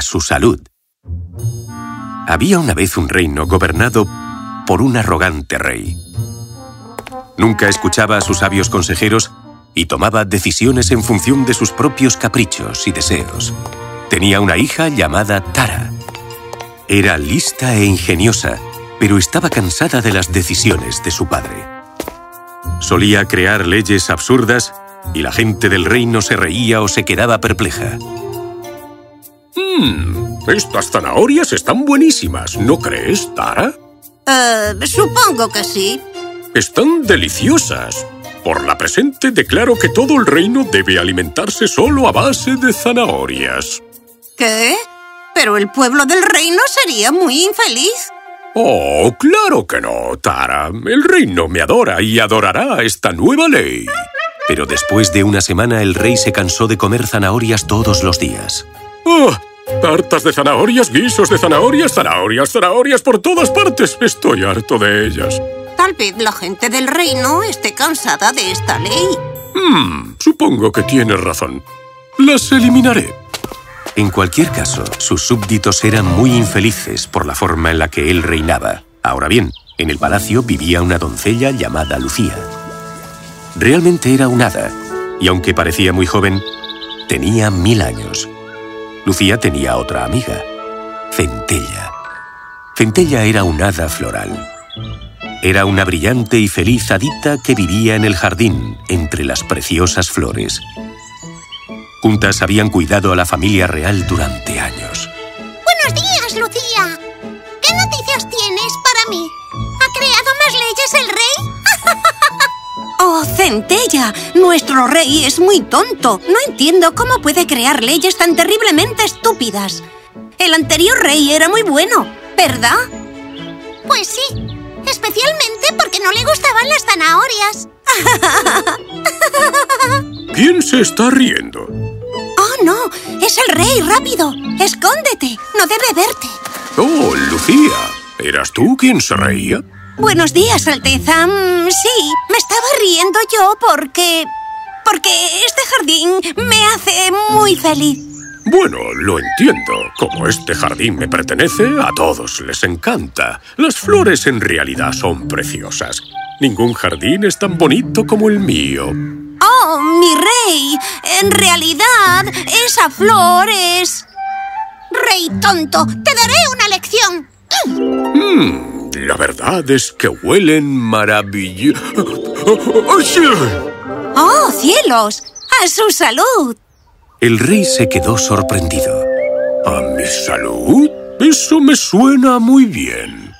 Su salud. Había una vez un reino gobernado por un arrogante rey. Nunca escuchaba a sus sabios consejeros y tomaba decisiones en función de sus propios caprichos y deseos. Tenía una hija llamada Tara. Era lista e ingeniosa, pero estaba cansada de las decisiones de su padre. Solía crear leyes absurdas y la gente del reino se reía o se quedaba perpleja. Mmm, estas zanahorias están buenísimas, ¿no crees, Tara? Eh, supongo que sí. Están deliciosas. Por la presente declaro que todo el reino debe alimentarse solo a base de zanahorias. ¿Qué? Pero el pueblo del reino sería muy infeliz. Oh, claro que no, Tara. El reino me adora y adorará esta nueva ley. Pero después de una semana el rey se cansó de comer zanahorias todos los días. ¡Oh! Tartas de zanahorias, guisos de zanahorias, zanahorias, zanahorias por todas partes. Estoy harto de ellas. Tal vez la gente del reino esté cansada de esta ley. Hmm, supongo que tienes razón. Las eliminaré. En cualquier caso, sus súbditos eran muy infelices por la forma en la que él reinaba. Ahora bien, en el palacio vivía una doncella llamada Lucía. Realmente era un hada, y aunque parecía muy joven, tenía mil años. Lucía tenía otra amiga, Centella. Centella era un hada floral. Era una brillante y feliz hadita que vivía en el jardín, entre las preciosas flores. Juntas habían cuidado a la familia real durante años. Buenos días, Lucía. ¿Qué noticias tienes para mí? ¿Ha creado más leyes el rey? ¡Oh, Centella! Nuestro rey es muy tonto. No entiendo cómo puede crear leyes tan terriblemente estúpidas. El anterior rey era muy bueno, ¿verdad? Pues sí, especialmente porque no le gustaban las zanahorias. ¿Quién se está riendo? ¡Oh, no! ¡Es el rey! ¡Rápido! ¡Escóndete! ¡No debe verte! ¡Oh, Lucía! ¿Eras tú quien se reía? Buenos días, Alteza. Mm, sí, me estaba riendo yo porque... Porque este jardín me hace muy feliz. Bueno, lo entiendo. Como este jardín me pertenece, a todos les encanta. Las flores en realidad son preciosas. Ningún jardín es tan bonito como el mío. ¡Oh, mi rey! En realidad, esa flor es... ¡Rey tonto! ¡Te daré una lección! Mmm, la verdad es que huelen maravilloso. ¡Oh, cielos! ¡A su salud! El rey se quedó sorprendido. ¿A mi salud? Eso me suena muy bien.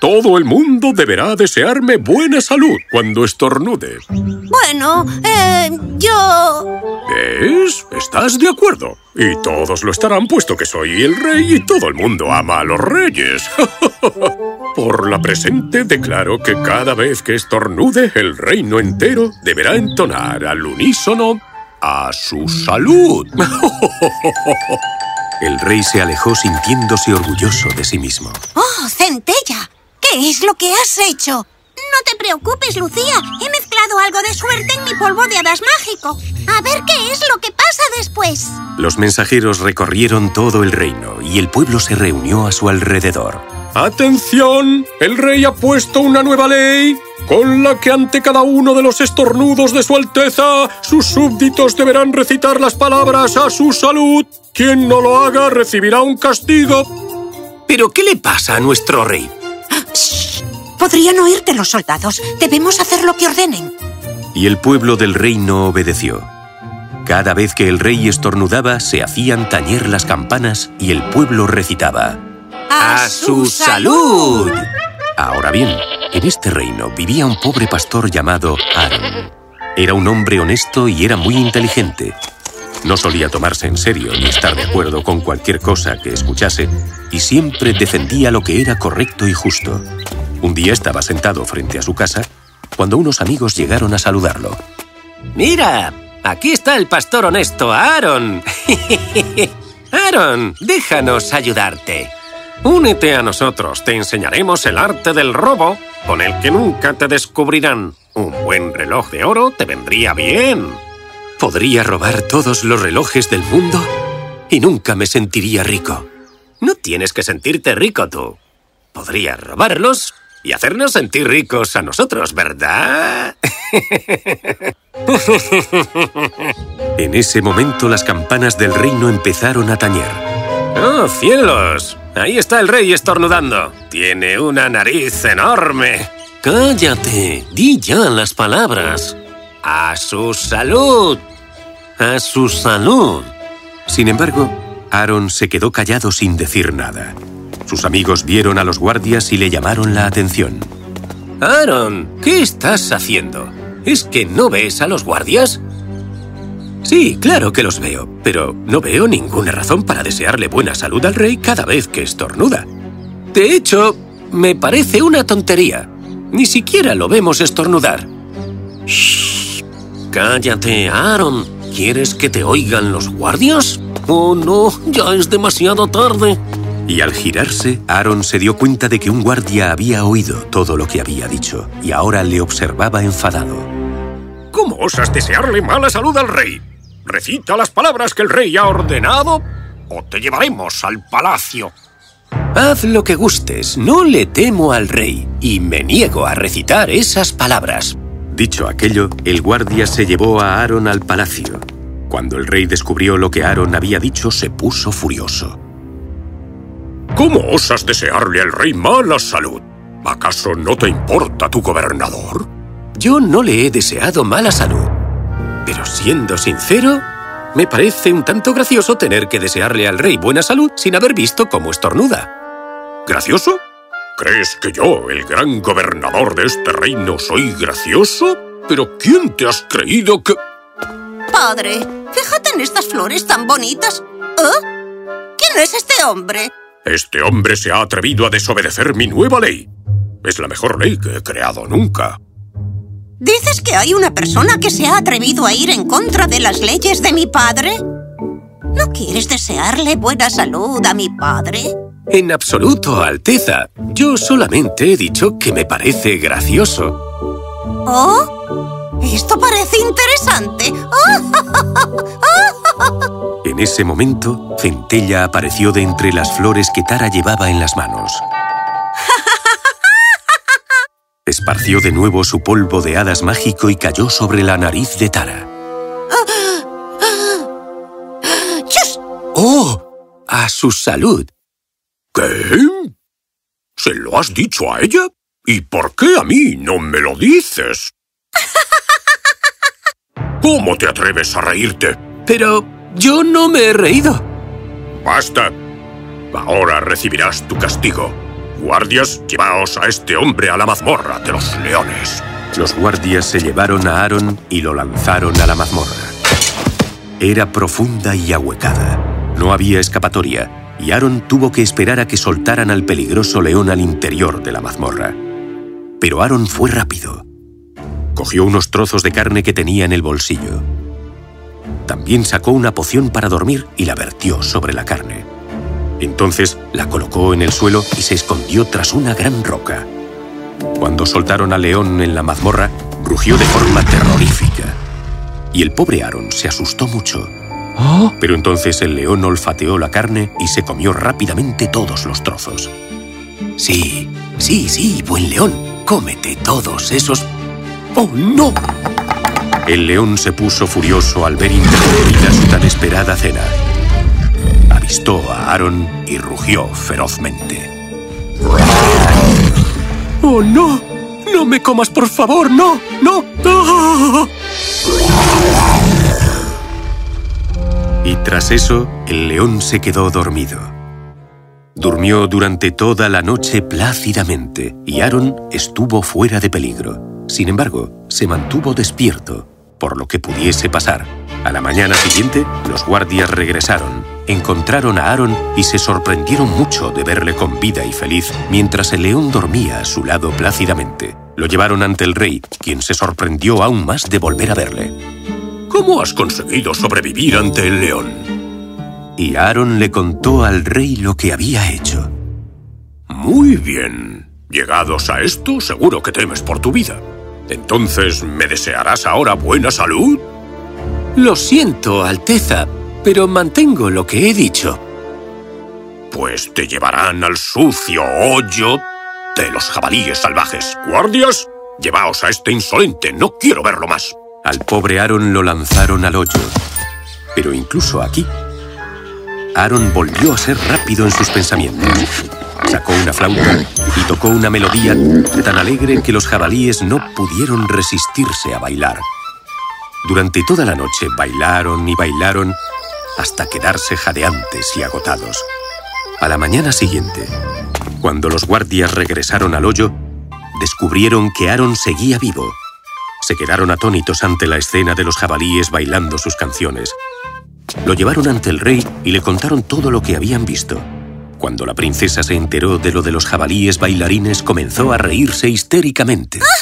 Todo el mundo deberá desearme buena salud cuando estornude. Bueno, eh, yo... ¿Ves? ¿Estás de acuerdo? Y todos lo estarán puesto que soy el rey y todo el mundo ama a los reyes. Por la presente declaro que cada vez que estornude, el reino entero deberá entonar al unísono a su salud. El rey se alejó sintiéndose orgulloso de sí mismo. ¡Oh, Centella! ¿Qué es lo que has hecho? No te preocupes, Lucía. He mezclado algo de suerte en mi polvo de hadas mágico. A ver qué es lo que pasa después. Los mensajeros recorrieron todo el reino y el pueblo se reunió a su alrededor. ¡Atención! El rey ha puesto una nueva ley con la que ante cada uno de los estornudos de su Alteza, sus súbditos deberán recitar las palabras a su salud. Quien no lo haga recibirá un castigo. ¿Pero qué le pasa a nuestro rey? ¡Shh! Podrían oírte los soldados. Debemos hacer lo que ordenen. Y el pueblo del reino obedeció. Cada vez que el rey estornudaba, se hacían tañer las campanas y el pueblo recitaba. ¡A su salud! Ahora bien, en este reino vivía un pobre pastor llamado Aaron. Era un hombre honesto y era muy inteligente. No solía tomarse en serio ni estar de acuerdo con cualquier cosa que escuchase y siempre defendía lo que era correcto y justo. Un día estaba sentado frente a su casa cuando unos amigos llegaron a saludarlo. ¡Mira! Aquí está el pastor honesto, Aaron. Aaron, déjanos ayudarte. Únete a nosotros, te enseñaremos el arte del robo, con el que nunca te descubrirán. Un buen reloj de oro te vendría bien. ¿Podría robar todos los relojes del mundo? y nunca me sentiría rico. No tienes que sentirte rico tú. Podrías robarlos y hacernos sentir ricos a nosotros, ¿verdad? En ese momento las campanas del reino empezaron a tañer. ¡Oh, cielos! Ahí está el rey estornudando. Tiene una nariz enorme. Cállate. Di ya las palabras. ¡A su salud! ¡A su salud! Sin embargo, Aaron se quedó callado sin decir nada. Sus amigos vieron a los guardias y le llamaron la atención. Aaron, ¿qué estás haciendo? ¿Es que no ves a los guardias? Sí, claro que los veo, pero no veo ninguna razón para desearle buena salud al rey cada vez que estornuda. De hecho, me parece una tontería. Ni siquiera lo vemos estornudar. Shh. Cállate, Aaron. ¿Quieres que te oigan los guardias? Oh, no, ya es demasiado tarde. Y al girarse, Aaron se dio cuenta de que un guardia había oído todo lo que había dicho y ahora le observaba enfadado. ¿Cómo osas desearle mala salud al rey? Recita las palabras que el rey ha ordenado o te llevaremos al palacio. Haz lo que gustes, no le temo al rey y me niego a recitar esas palabras. Dicho aquello, el guardia se llevó a Aaron al palacio. Cuando el rey descubrió lo que Aaron había dicho, se puso furioso. ¿Cómo osas desearle al rey mala salud? ¿Acaso no te importa tu gobernador? Yo no le he deseado mala salud. Pero siendo sincero, me parece un tanto gracioso tener que desearle al rey buena salud sin haber visto cómo estornuda. ¿Gracioso? ¿Crees que yo, el gran gobernador de este reino, soy gracioso? ¿Pero quién te has creído que...? Padre, fíjate en estas flores tan bonitas. ¿Eh? ¿Quién es este hombre? Este hombre se ha atrevido a desobedecer mi nueva ley. Es la mejor ley que he creado nunca. ¿Dices que hay una persona que se ha atrevido a ir en contra de las leyes de mi padre? ¿No quieres desearle buena salud a mi padre? En absoluto, Alteza. Yo solamente he dicho que me parece gracioso. ¿Oh? Esto parece interesante. En ese momento, Centella apareció de entre las flores que Tara llevaba en las manos. Esparció de nuevo su polvo de hadas mágico y cayó sobre la nariz de Tara. ¡Chus! ¡Oh! ¡A su salud! ¿Qué? ¿Se lo has dicho a ella? ¿Y por qué a mí no me lo dices? ¿Cómo te atreves a reírte? Pero yo no me he reído. ¡Basta! Ahora recibirás tu castigo. Guardias, llevaos a este hombre a la mazmorra de los leones. Los guardias se llevaron a Aaron y lo lanzaron a la mazmorra. Era profunda y ahuecada. No había escapatoria, y Aaron tuvo que esperar a que soltaran al peligroso león al interior de la mazmorra. Pero Aaron fue rápido. Cogió unos trozos de carne que tenía en el bolsillo. También sacó una poción para dormir y la vertió sobre la carne. Entonces la colocó en el suelo y se escondió tras una gran roca. Cuando soltaron al león en la mazmorra, rugió de forma terrorífica. Y el pobre Aaron se asustó mucho. Pero entonces el león olfateó la carne y se comió rápidamente todos los trozos. Sí, sí, sí, buen león, cómete todos esos... ¡Oh, no! El león se puso furioso al ver interrumpida su tan esperada cena. A Aaron y rugió ferozmente. ¡Oh, no! ¡No me comas, por favor! ¡No! ¡No! ¡Ah! Y tras eso, el león se quedó dormido. Durmió durante toda la noche plácidamente y Aaron estuvo fuera de peligro. Sin embargo, se mantuvo despierto, por lo que pudiese pasar. A la mañana siguiente, los guardias regresaron, encontraron a Aaron y se sorprendieron mucho de verle con vida y feliz mientras el león dormía a su lado plácidamente. Lo llevaron ante el rey, quien se sorprendió aún más de volver a verle. ¿Cómo has conseguido sobrevivir ante el león? Y Aaron le contó al rey lo que había hecho. Muy bien. Llegados a esto, seguro que temes por tu vida. Entonces, ¿me desearás ahora buena salud? Lo siento, Alteza, pero mantengo lo que he dicho. Pues te llevarán al sucio hoyo de los jabalíes salvajes. ¡Guardias! Llevaos a este insolente, no quiero verlo más. Al pobre Aaron lo lanzaron al hoyo. Pero incluso aquí, Aaron volvió a ser rápido en sus pensamientos. Sacó una flauta y tocó una melodía tan alegre que los jabalíes no pudieron resistirse a bailar. Durante toda la noche bailaron y bailaron hasta quedarse jadeantes y agotados. A la mañana siguiente, cuando los guardias regresaron al hoyo, descubrieron que Aaron seguía vivo. Se quedaron atónitos ante la escena de los jabalíes bailando sus canciones. Lo llevaron ante el rey y le contaron todo lo que habían visto. Cuando la princesa se enteró de lo de los jabalíes bailarines, comenzó a reírse histéricamente.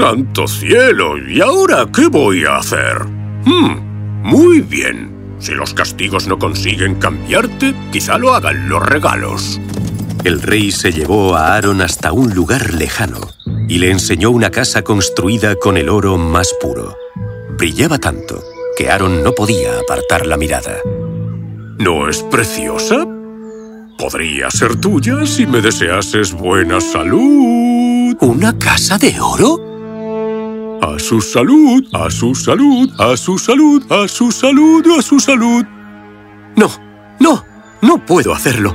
¡Santo cielo! ¿Y ahora qué voy a hacer? Hmm, muy bien. Si los castigos no consiguen cambiarte, quizá lo hagan los regalos. El rey se llevó a Aaron hasta un lugar lejano y le enseñó una casa construida con el oro más puro. Brillaba tanto que Aaron no podía apartar la mirada. ¿No es preciosa? Podría ser tuya si me deseases buena salud. ¿Una casa de oro? A su salud, a su salud, a su salud, a su salud, a su salud. No, no, no puedo hacerlo.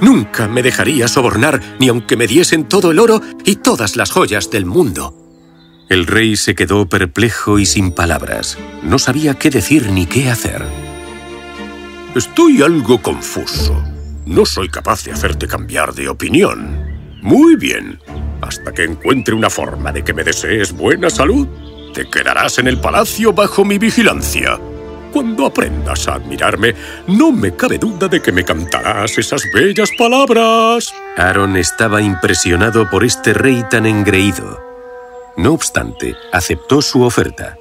Nunca me dejaría sobornar ni aunque me diesen todo el oro y todas las joyas del mundo. El rey se quedó perplejo y sin palabras. No sabía qué decir ni qué hacer. Estoy algo confuso. No soy capaz de hacerte cambiar de opinión. Muy bien. Hasta que encuentre una forma de que me desees buena salud, te quedarás en el palacio bajo mi vigilancia. Cuando aprendas a admirarme, no me cabe duda de que me cantarás esas bellas palabras. Aaron estaba impresionado por este rey tan engreído. No obstante, aceptó su oferta,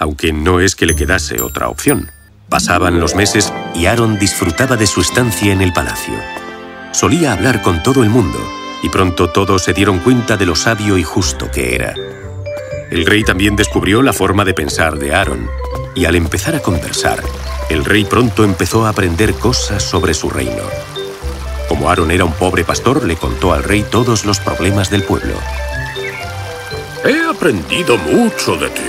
aunque no es que le quedase otra opción. Pasaban los meses y Aaron disfrutaba de su estancia en el palacio. Solía hablar con todo el mundo, y pronto todos se dieron cuenta de lo sabio y justo que era. El rey también descubrió la forma de pensar de Aaron, y al empezar a conversar, el rey pronto empezó a aprender cosas sobre su reino. Como Aaron era un pobre pastor, le contó al rey todos los problemas del pueblo. He aprendido mucho de ti.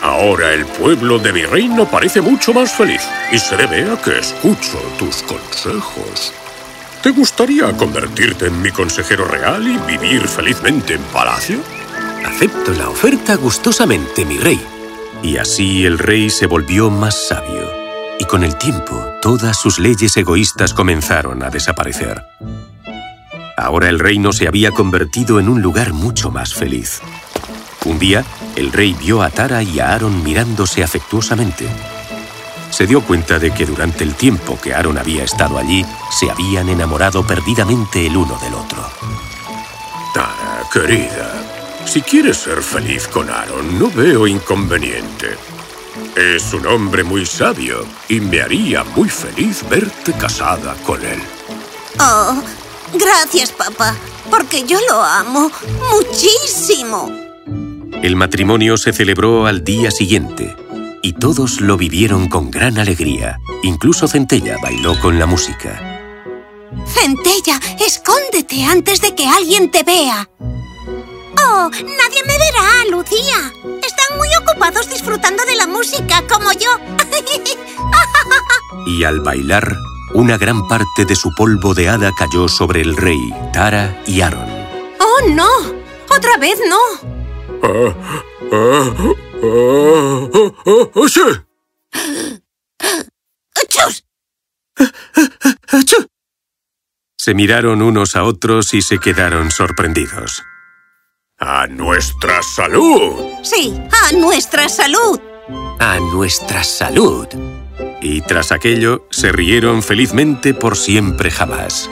Ahora el pueblo de mi reino parece mucho más feliz y se debe a que escucho tus consejos. ¿Te gustaría convertirte en mi consejero real y vivir felizmente en palacio? Acepto la oferta gustosamente, mi rey. Y así el rey se volvió más sabio. Y con el tiempo, todas sus leyes egoístas comenzaron a desaparecer. Ahora el reino se había convertido en un lugar mucho más feliz. Un día, el rey vio a Tara y a Aaron mirándose afectuosamente. Se dio cuenta de que durante el tiempo que Aaron había estado allí, se habían enamorado perdidamente el uno del otro. Tara, querida, si quieres ser feliz con Aaron, no veo inconveniente. Es un hombre muy sabio y me haría muy feliz verte casada con él. Oh, gracias, papá, porque yo lo amo muchísimo. El matrimonio se celebró al día siguiente y todos lo vivieron con gran alegría. Incluso Centella bailó con la música. Centella, escóndete antes de que alguien te vea. ¡Oh! Nadie me verá, Lucía. Están muy ocupados disfrutando de la música, como yo. y al bailar, una gran parte de su polvo de hada cayó sobre el rey, Tara y Aaron. ¡Oh, no! ¡Otra vez no! Ah, ah, ah, ¡Sí! ¡Achus! Se miraron unos a otros y se quedaron sorprendidos. ¡A nuestra salud! Sí, a nuestra salud. ¡A nuestra salud! Y tras aquello, se rieron felizmente por siempre jamás.